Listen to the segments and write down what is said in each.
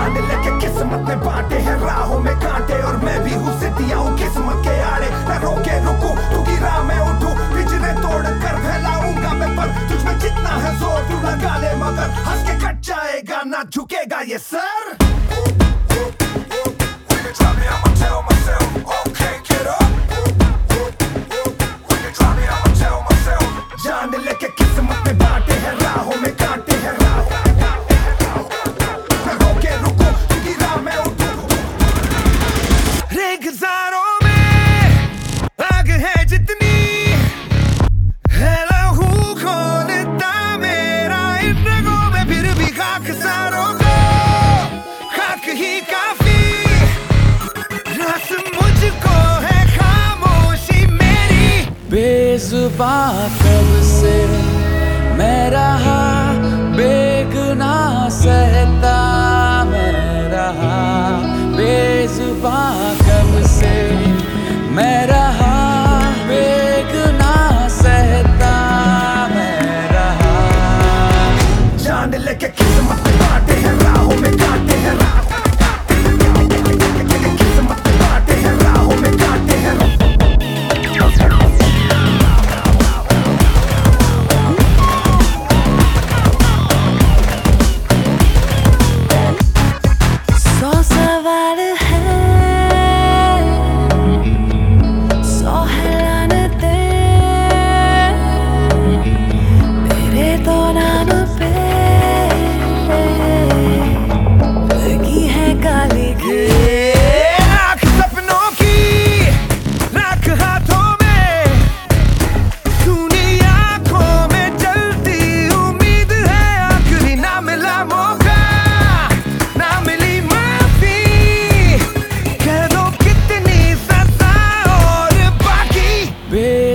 बाँध लेके किस्मत में बांटे हैं, राहों में कांटे, और मैं भी हूँ सिद्धियाँ किस्मत के आड़े। मैं रोके, रुको तू की राह में जज्बा कब से मैं रहा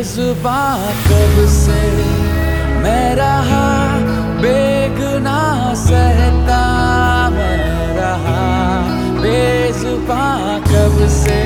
बेजुबा कब से मैं रहा बेगुना सहता मैं रहा बेजुबा कब से